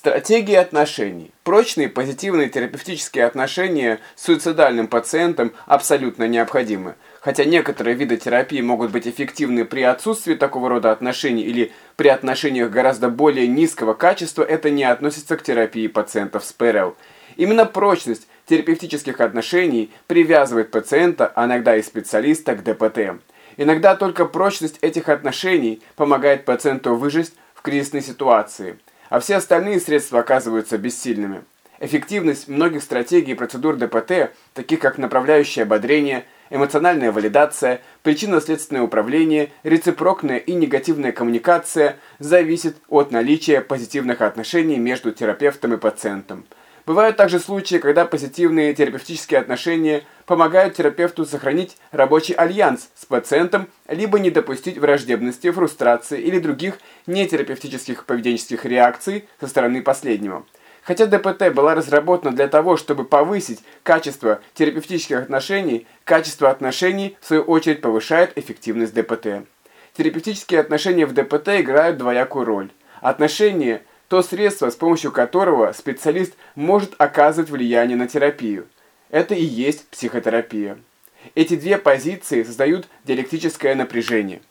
Стратегии отношений. Прочные позитивные терапевтические отношения с суицидальным пациентом абсолютно необходимы. Хотя некоторые виды терапии могут быть эффективны при отсутствии такого рода отношений или при отношениях гораздо более низкого качества, это не относится к терапии пациентов с ПРЛ. Именно прочность терапевтических отношений привязывает пациента, а иногда и специалиста, к ДПТ. Иногда только прочность этих отношений помогает пациенту выжить в кризисной ситуации – а все остальные средства оказываются бессильными. Эффективность многих стратегий и процедур ДПТ, таких как направляющее ободрение, эмоциональная валидация, причинно-следственное управление, рецепрокная и негативная коммуникация, зависит от наличия позитивных отношений между терапевтом и пациентом. Бывают также случаи, когда позитивные терапевтические отношения помогают терапевту сохранить рабочий альянс с пациентом, либо не допустить враждебности, фрустрации или других нетерапевтических поведенческих реакций со стороны последнего. Хотя ДПТ была разработана для того, чтобы повысить качество терапевтических отношений, качество отношений, в свою очередь, повышает эффективность ДПТ. Терапевтические отношения в ДПТ играют двоякую роль. Отношения то средство, с помощью которого специалист может оказывать влияние на терапию. Это и есть психотерапия. Эти две позиции создают диалектическое напряжение.